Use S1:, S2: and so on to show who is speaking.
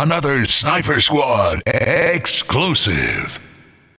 S1: Another Sniper Squad exclusive.